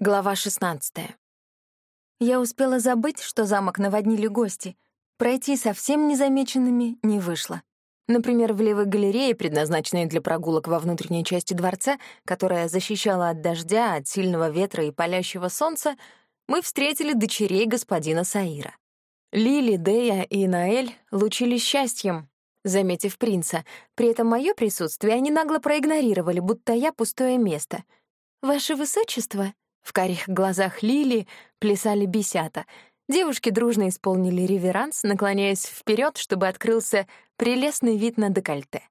Глава 16. Я успела забыть, что замок наводнили гости. Пройти совсем незамеченными не вышло. Например, в левой галерее, предназначенной для прогулок во внутренней части дворца, которая защищала от дождя, от сильного ветра и палящего солнца, мы встретили дочерей господина Саира. Лили, Дея и Наэль лучились счастьем, заметив принца. При этом мое присутствие они нагло проигнорировали, будто я пустое место. «Ваше высочество», в карих глазах Лили плясали бесята. Девушки дружно исполнили реверанс, наклоняясь вперед, чтобы открылся прелестный вид на декольте.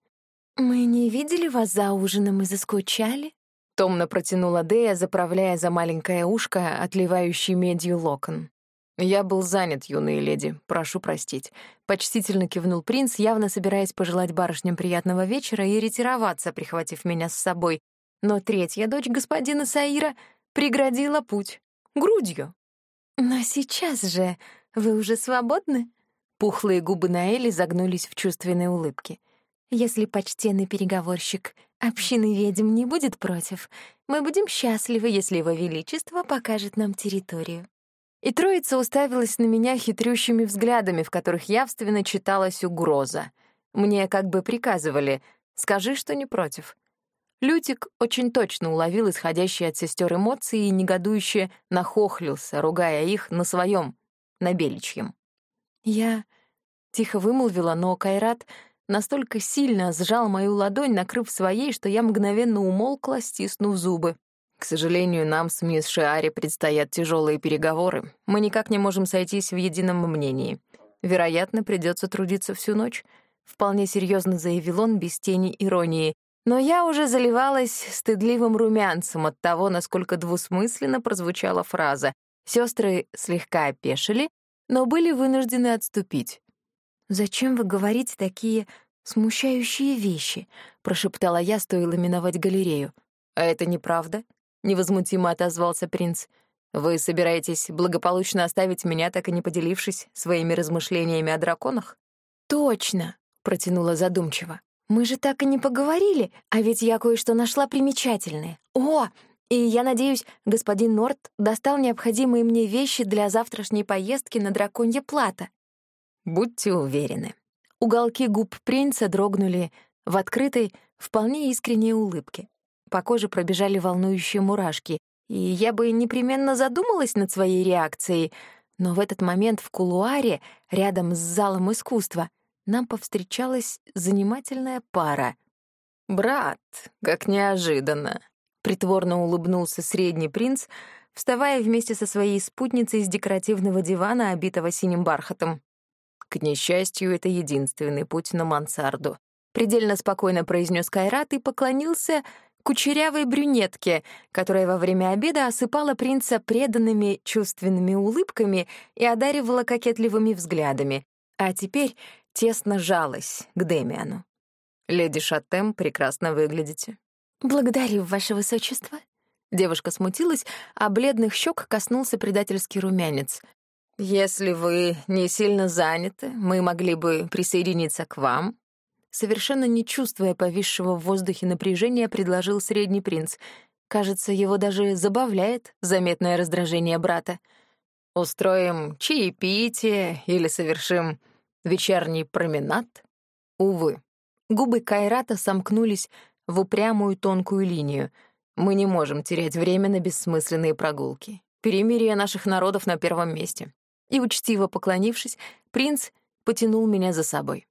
«Мы не видели вас за ужином и заскучали?» Томно протянула Дея, заправляя за маленькое ушко, отливающий медью локон. «Я был занят, юные леди, прошу простить». Почтительно кивнул принц, явно собираясь пожелать барышням приятного вечера и ретироваться, прихватив меня с собой. Но третья дочь господина Саира преградила путь. Грудью. «Но сейчас же вы уже свободны?» Пухлые губы Наэли загнулись в чувственной улыбке. «Если почтенный переговорщик общины ведьм не будет против, мы будем счастливы, если его величество покажет нам территорию». И троица уставилась на меня хитрющими взглядами, в которых явственно читалась угроза. Мне как бы приказывали «скажи, что не против». Лютик очень точно уловил исходящие от сестер эмоции и негодующе нахохлился, ругая их на своем, на беличьем. Я тихо вымолвила, но Кайрат настолько сильно сжал мою ладонь, накрыв своей, что я мгновенно умолкла, стиснув зубы. К сожалению, нам с мисс Шиари предстоят тяжелые переговоры. Мы никак не можем сойтись в едином мнении. Вероятно, придется трудиться всю ночь. Вполне серьезно заявил он без тени иронии, но я уже заливалась стыдливым румянцем от того, насколько двусмысленно прозвучала фраза. Сестры слегка опешили, но были вынуждены отступить. «Зачем вы говорите такие смущающие вещи?» — прошептала я, стоило миновать галерею. «А это неправда?» — невозмутимо отозвался принц. «Вы собираетесь благополучно оставить меня, так и не поделившись своими размышлениями о драконах?» «Точно!» — протянула задумчиво. Мы же так и не поговорили, а ведь я кое-что нашла примечательное. О, и я надеюсь, господин Норт достал необходимые мне вещи для завтрашней поездки на драконье плато. Будьте уверены. Уголки губ принца дрогнули в открытой, вполне искренней улыбке. По коже пробежали волнующие мурашки, и я бы непременно задумалась над своей реакцией, но в этот момент в кулуаре, рядом с залом искусства, нам повстречалась занимательная пара. «Брат, как неожиданно!» — притворно улыбнулся средний принц, вставая вместе со своей спутницей с декоративного дивана, обитого синим бархатом. «К несчастью, это единственный путь на мансарду», — предельно спокойно произнес Кайрат и поклонился кучерявой брюнетке, которая во время обеда осыпала принца преданными чувственными улыбками и одаривала кокетливыми взглядами. А теперь тесно жалась к Демиану. «Леди Шатем, прекрасно выглядите». «Благодарю, ваше высочество». Девушка смутилась, а бледных щек коснулся предательский румянец. «Если вы не сильно заняты, мы могли бы присоединиться к вам». Совершенно не чувствуя повисшего в воздухе напряжения, предложил средний принц. Кажется, его даже забавляет заметное раздражение брата. «Устроим чаепитие или совершим вечерний променад? Увы. Губы Кайрата сомкнулись в упрямую тонкую линию. Мы не можем терять время на бессмысленные прогулки. Перемирие наших народов на первом месте. И, учтиво поклонившись, принц потянул меня за собой.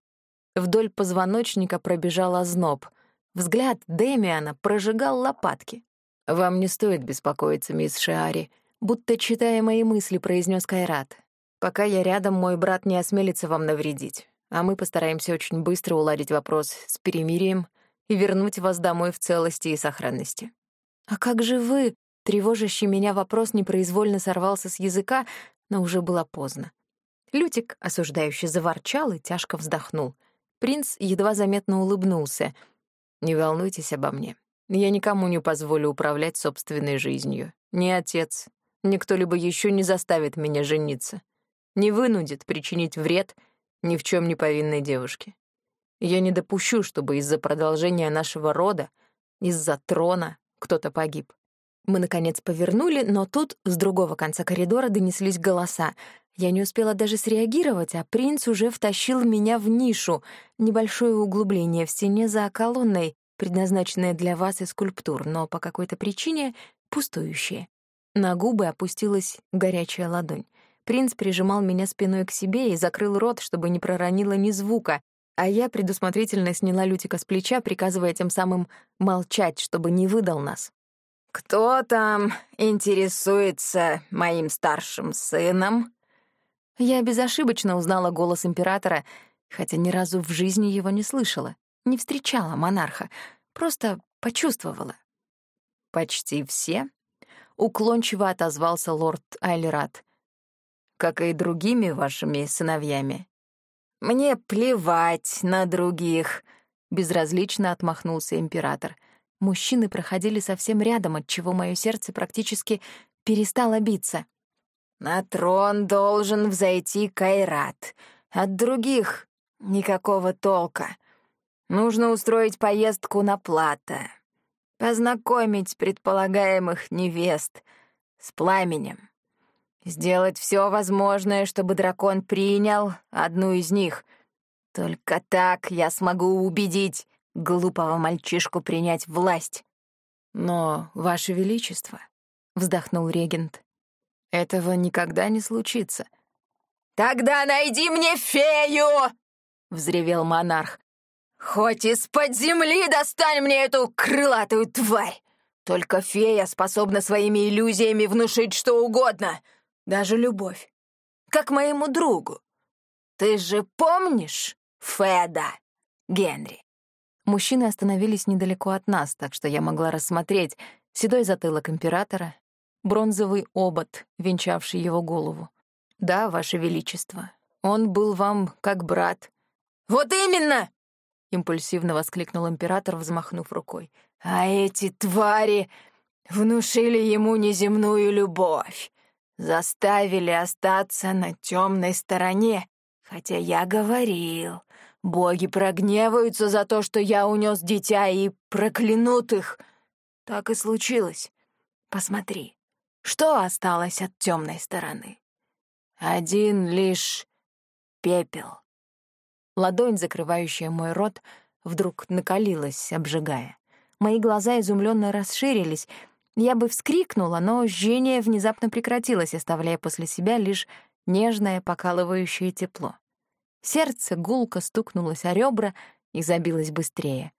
Вдоль позвоночника пробежал озноб. Взгляд Демиана прожигал лопатки. «Вам не стоит беспокоиться, мисс Шиари», будто читая мои мысли, произнес Кайрат. Пока я рядом, мой брат не осмелится вам навредить, а мы постараемся очень быстро уладить вопрос с перемирием и вернуть вас домой в целости и сохранности. А как же вы? Тревожащий меня вопрос непроизвольно сорвался с языка, но уже было поздно. Лютик, осуждающе заворчал и тяжко вздохнул. Принц едва заметно улыбнулся. «Не волнуйтесь обо мне. Я никому не позволю управлять собственной жизнью. Ни отец, ни кто-либо еще не заставит меня жениться не вынудит причинить вред ни в чем не повинной девушке. Я не допущу, чтобы из-за продолжения нашего рода, из-за трона кто-то погиб. Мы, наконец, повернули, но тут с другого конца коридора донеслись голоса. Я не успела даже среагировать, а принц уже втащил меня в нишу, небольшое углубление в стене за колонной, предназначенное для вас и скульптур, но по какой-то причине пустующее. На губы опустилась горячая ладонь. Принц прижимал меня спиной к себе и закрыл рот, чтобы не проронило ни звука, а я предусмотрительно сняла Лютика с плеча, приказывая тем самым молчать, чтобы не выдал нас. «Кто там интересуется моим старшим сыном?» Я безошибочно узнала голос императора, хотя ни разу в жизни его не слышала, не встречала монарха, просто почувствовала. «Почти все?» — уклончиво отозвался лорд Айлерат. «Как и другими вашими сыновьями?» «Мне плевать на других», — безразлично отмахнулся император — Мужчины проходили совсем рядом, от чего мое сердце практически перестало биться. «На трон должен взойти Кайрат. От других никакого толка. Нужно устроить поездку на плато, познакомить предполагаемых невест с пламенем, сделать все возможное, чтобы дракон принял одну из них. Только так я смогу убедить глупого мальчишку принять власть. Но, Ваше Величество, — вздохнул регент, — этого никогда не случится. «Тогда найди мне фею!» — взревел монарх. «Хоть из-под земли достань мне эту крылатую тварь! Только фея способна своими иллюзиями внушить что угодно, даже любовь, как моему другу. Ты же помнишь Феда, Генри?» Мужчины остановились недалеко от нас, так что я могла рассмотреть седой затылок императора, бронзовый обод, венчавший его голову. «Да, Ваше Величество, он был вам как брат». «Вот именно!» — импульсивно воскликнул император, взмахнув рукой. «А эти твари внушили ему неземную любовь, заставили остаться на темной стороне, хотя я говорил, Боги прогневаются за то, что я унес дитя, и проклянут их. Так и случилось. Посмотри, что осталось от темной стороны? Один лишь пепел. Ладонь, закрывающая мой рот, вдруг накалилась, обжигая. Мои глаза изумленно расширились. Я бы вскрикнула, но жжение внезапно прекратилось, оставляя после себя лишь нежное покалывающее тепло. Сердце гулко стукнулось о ребра и забилось быстрее.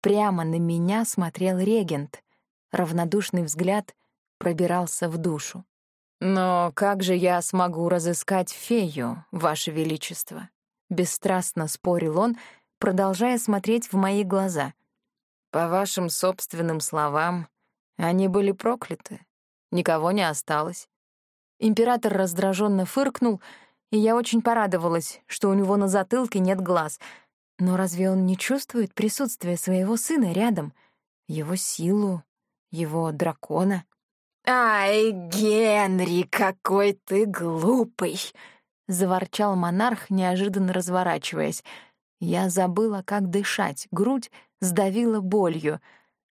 Прямо на меня смотрел регент. Равнодушный взгляд пробирался в душу. «Но как же я смогу разыскать фею, Ваше Величество?» Бесстрастно спорил он, продолжая смотреть в мои глаза. «По вашим собственным словам, они были прокляты. Никого не осталось». Император раздраженно фыркнул — и я очень порадовалась, что у него на затылке нет глаз. Но разве он не чувствует присутствие своего сына рядом? Его силу, его дракона? «Ай, Генри, какой ты глупый!» — заворчал монарх, неожиданно разворачиваясь. Я забыла, как дышать, грудь сдавила болью.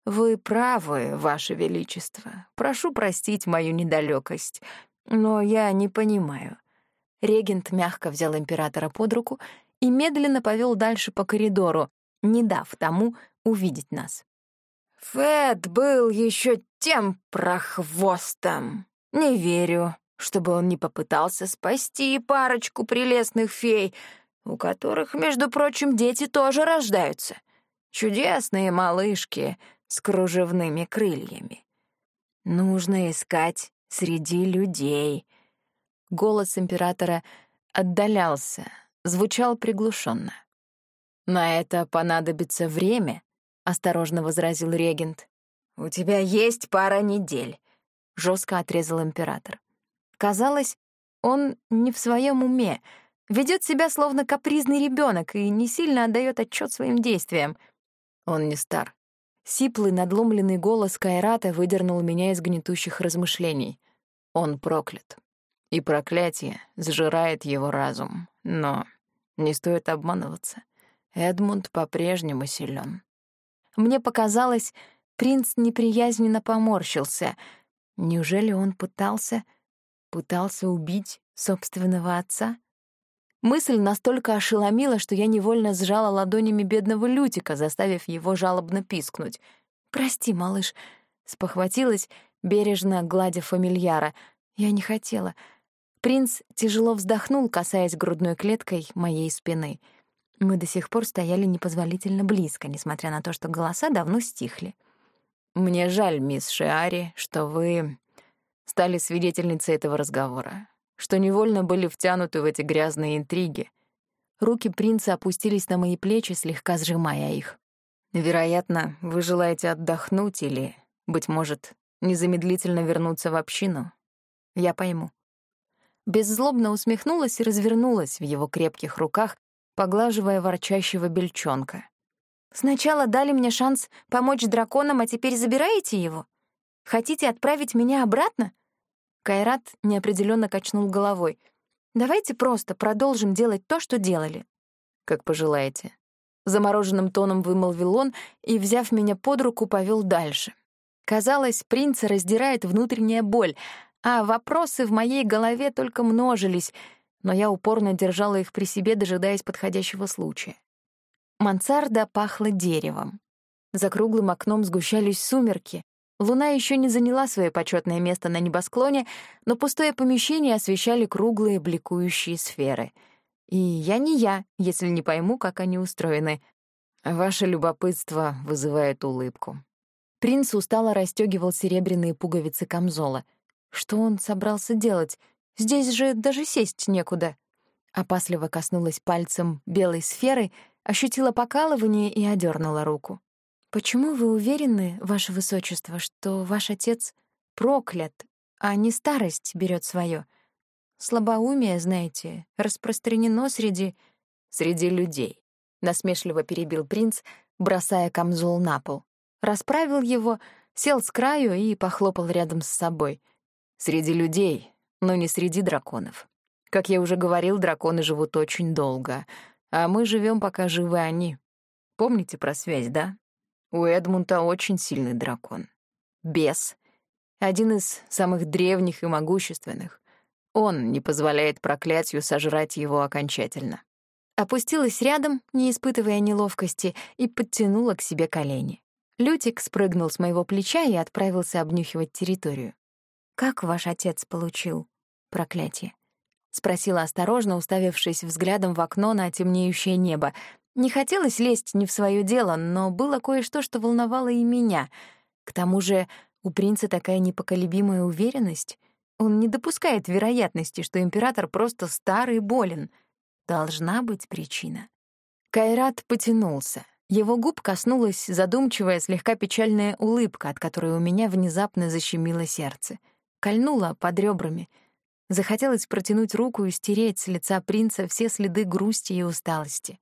«Вы правы, Ваше Величество. Прошу простить мою недалекость, но я не понимаю. Регент мягко взял императора под руку и медленно повел дальше по коридору, не дав тому увидеть нас. «Фэд был еще тем прохвостом. Не верю, чтобы он не попытался спасти парочку прелестных фей, у которых, между прочим, дети тоже рождаются. Чудесные малышки с кружевными крыльями. Нужно искать среди людей, Голос императора отдалялся, звучал приглушенно. «На это понадобится время», — осторожно возразил регент. «У тебя есть пара недель», — жестко отрезал император. Казалось, он не в своем уме, ведет себя словно капризный ребенок и не сильно отдает отчет своим действиям. Он не стар. Сиплый, надломленный голос Кайрата выдернул меня из гнетущих размышлений. Он проклят и проклятие сжирает его разум. Но не стоит обманываться. Эдмунд по-прежнему силен. Мне показалось, Принц неприязненно поморщился. Неужели он пытался... пытался убить собственного отца? Мысль настолько ошеломила, что я невольно сжала ладонями бедного Лютика, заставив его жалобно пискнуть. «Прости, малыш», — спохватилась, бережно гладя фамильяра. «Я не хотела». Принц тяжело вздохнул, касаясь грудной клеткой моей спины. Мы до сих пор стояли непозволительно близко, несмотря на то, что голоса давно стихли. «Мне жаль, мисс Шиари, что вы стали свидетельницей этого разговора что невольно были втянуты в эти грязные интриги. Руки принца опустились на мои плечи, слегка сжимая их. «Вероятно, вы желаете отдохнуть или, быть может, незамедлительно вернуться в общину? Я пойму». Беззлобно усмехнулась и развернулась в его крепких руках, поглаживая ворчащего бельчонка. «Сначала дали мне шанс помочь драконам, а теперь забираете его? Хотите отправить меня обратно? Кайрат неопределенно качнул головой. «Давайте просто продолжим делать то, что делали». «Как пожелаете». Замороженным тоном вымолвил он и, взяв меня под руку, повел дальше. Казалось, принца раздирает внутренняя боль, а вопросы в моей голове только множились, но я упорно держала их при себе, дожидаясь подходящего случая. Мансарда пахла деревом. За круглым окном сгущались сумерки, Луна еще не заняла свое почетное место на небосклоне, но пустое помещение освещали круглые бликующие сферы. И я не я, если не пойму, как они устроены. Ваше любопытство вызывает улыбку. Принц устало расстегивал серебряные пуговицы камзола. Что он собрался делать? Здесь же даже сесть некуда. Опасливо коснулась пальцем белой сферы, ощутила покалывание и одернула руку. «Почему вы уверены, ваше высочество, что ваш отец проклят, а не старость берет свое? Слабоумие, знаете, распространено среди... среди людей», — насмешливо перебил принц, бросая камзол на пол. Расправил его, сел с краю и похлопал рядом с собой. «Среди людей, но не среди драконов. Как я уже говорил, драконы живут очень долго, а мы живем, пока живы они. Помните про связь, да?» У Эдмунда очень сильный дракон. Бес. Один из самых древних и могущественных. Он не позволяет проклятию сожрать его окончательно. Опустилась рядом, не испытывая неловкости, и подтянула к себе колени. Лютик спрыгнул с моего плеча и отправился обнюхивать территорию. «Как ваш отец получил проклятие?» — спросила осторожно, уставившись взглядом в окно на темнеющее небо, не хотелось лезть не в свое дело, но было кое-что, что волновало и меня. К тому же у принца такая непоколебимая уверенность. Он не допускает вероятности, что император просто стар и болен. Должна быть причина. Кайрат потянулся. Его губ коснулась задумчивая, слегка печальная улыбка, от которой у меня внезапно защемило сердце. Кольнула под ребрами. Захотелось протянуть руку и стереть с лица принца все следы грусти и усталости.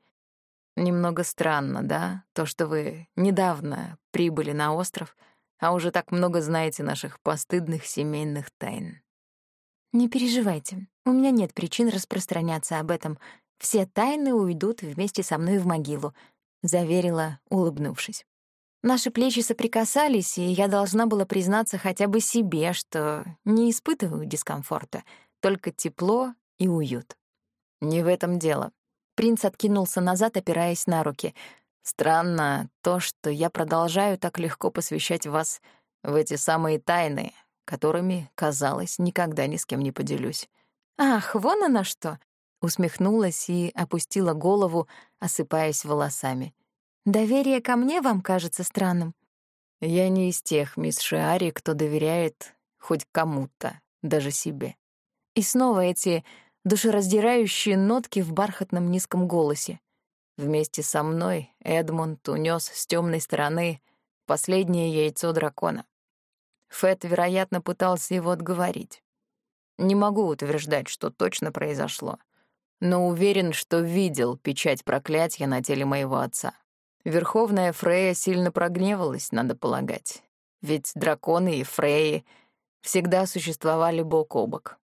Немного странно, да, то, что вы недавно прибыли на остров, а уже так много знаете наших постыдных семейных тайн. Не переживайте, у меня нет причин распространяться об этом. Все тайны уйдут вместе со мной в могилу, заверила, улыбнувшись. Наши плечи соприкасались, и я должна была признаться хотя бы себе, что не испытываю дискомфорта, только тепло и уют. Не в этом дело. Принц откинулся назад, опираясь на руки. «Странно то, что я продолжаю так легко посвящать вас в эти самые тайны, которыми, казалось, никогда ни с кем не поделюсь». «Ах, вон она что!» — усмехнулась и опустила голову, осыпаясь волосами. «Доверие ко мне вам кажется странным?» «Я не из тех, мисс Шиари, кто доверяет хоть кому-то, даже себе». И снова эти душераздирающие нотки в бархатном низком голосе. Вместе со мной Эдмунд унес с темной стороны последнее яйцо дракона. Фэт, вероятно, пытался его отговорить. Не могу утверждать, что точно произошло, но уверен, что видел печать проклятия на теле моего отца. Верховная Фрея сильно прогневалась, надо полагать, ведь драконы и Фреи всегда существовали бок о бок.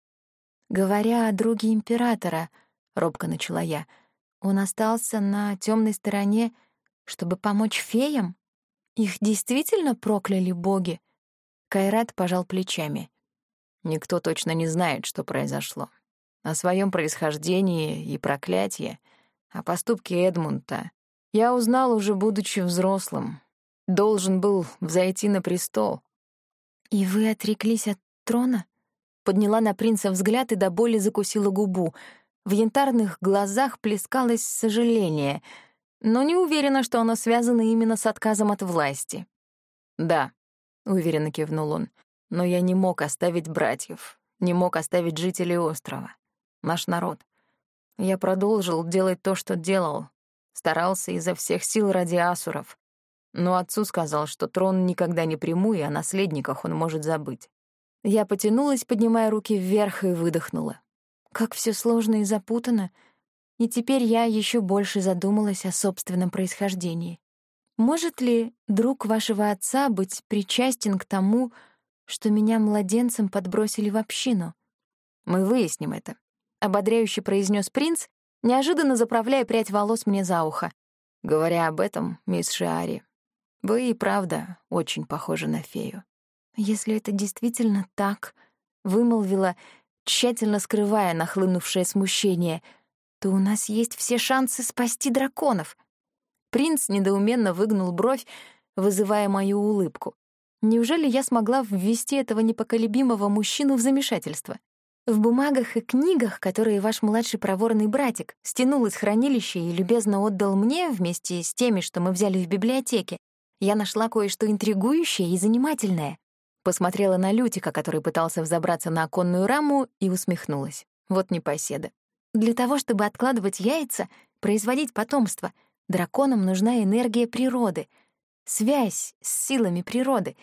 Говоря о друге императора, робко начала я, он остался на темной стороне, чтобы помочь феям? Их действительно прокляли боги? Кайрат пожал плечами. Никто точно не знает, что произошло. О своем происхождении и проклятии, о поступке Эдмунда я узнал уже будучи взрослым. Должен был взойти на престол. «И вы отреклись от трона?» Подняла на принца взгляд и до боли закусила губу. В янтарных глазах плескалось сожаление, но не уверена, что оно связано именно с отказом от власти. «Да», — уверенно кивнул он, — «но я не мог оставить братьев, не мог оставить жителей острова, наш народ. Я продолжил делать то, что делал, старался изо всех сил ради асуров. Но отцу сказал, что трон никогда не приму, и о наследниках он может забыть. Я потянулась, поднимая руки вверх, и выдохнула. Как все сложно и запутано. И теперь я еще больше задумалась о собственном происхождении. Может ли друг вашего отца быть причастен к тому, что меня младенцем подбросили в общину? Мы выясним это, — ободряюще произнес принц, неожиданно заправляя прядь волос мне за ухо. Говоря об этом, мисс Шиари, вы и правда очень похожи на фею. Если это действительно так, вымолвила, тщательно скрывая нахлынувшее смущение, то у нас есть все шансы спасти драконов. Принц недоуменно выгнул бровь, вызывая мою улыбку. Неужели я смогла ввести этого непоколебимого мужчину в замешательство? В бумагах и книгах, которые ваш младший проворный братик стянул из хранилища и любезно отдал мне вместе с теми, что мы взяли в библиотеке, я нашла кое-что интригующее и занимательное. Посмотрела на Лютика, который пытался взобраться на оконную раму, и усмехнулась. Вот непоседа. Для того, чтобы откладывать яйца, производить потомство, драконам нужна энергия природы, связь с силами природы.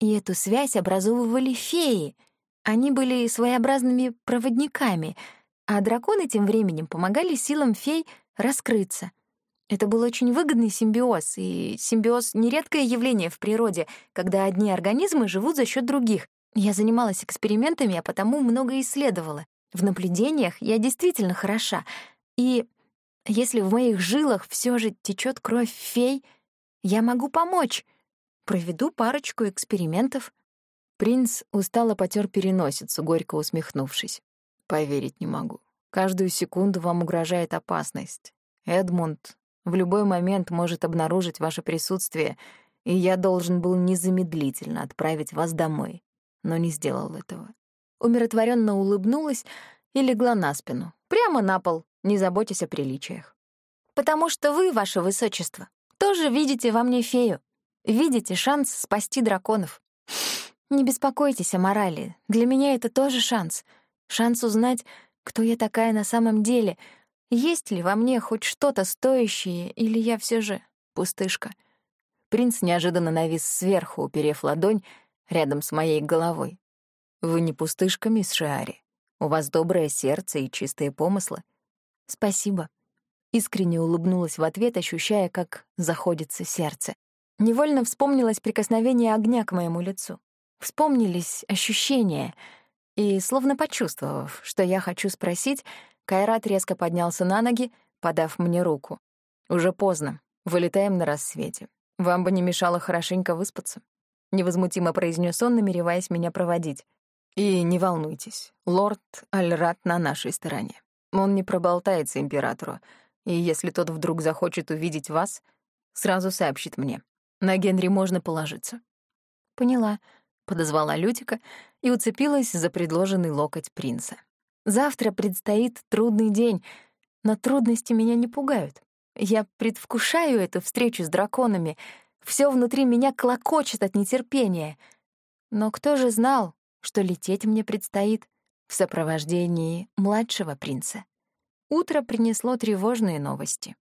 И эту связь образовывали феи — они были своеобразными проводниками, а драконы тем временем помогали силам фей раскрыться. Это был очень выгодный симбиоз, и симбиоз — нередкое явление в природе, когда одни организмы живут за счет других. Я занималась экспериментами, а потому много исследовала. В наблюдениях я действительно хороша. И если в моих жилах все же течет кровь фей, я могу помочь. Проведу парочку экспериментов. Принц устало потер переносицу, горько усмехнувшись. «Поверить не могу. Каждую секунду вам угрожает опасность. Эдмунд в любой момент может обнаружить ваше присутствие, и я должен был незамедлительно отправить вас домой, но не сделал этого». Умиротворенно улыбнулась и легла на спину, прямо на пол, не заботясь о приличиях. «Потому что вы, ваше высочество, тоже видите во мне фею, видите шанс спасти драконов». Не беспокойтесь о морали. Для меня это тоже шанс. Шанс узнать, кто я такая на самом деле. Есть ли во мне хоть что-то стоящее, или я все же пустышка? Принц неожиданно навис сверху, уперев ладонь рядом с моей головой. «Вы не пустышка, мисс Шиари. У вас доброе сердце и чистые помыслы». «Спасибо». Искренне улыбнулась в ответ, ощущая, как заходится сердце. Невольно вспомнилось прикосновение огня к моему лицу. Вспомнились ощущения, и, словно почувствовав, что я хочу спросить, Кайрат резко поднялся на ноги, подав мне руку. «Уже поздно. Вылетаем на рассвете. Вам бы не мешало хорошенько выспаться», — невозмутимо произнес он, намереваясь меня проводить. «И не волнуйтесь, лорд Альрат на нашей стороне. Он не проболтается императору, и если тот вдруг захочет увидеть вас, сразу сообщит мне. На Генри можно положиться». «Поняла», подозвала Лютика и уцепилась за предложенный локоть принца. Завтра предстоит трудный день, но трудности меня не пугают. Я предвкушаю эту встречу с драконами. Все внутри меня клокочет от нетерпения. Но кто же знал, что лететь мне предстоит в сопровождении младшего принца? Утро принесло тревожные новости.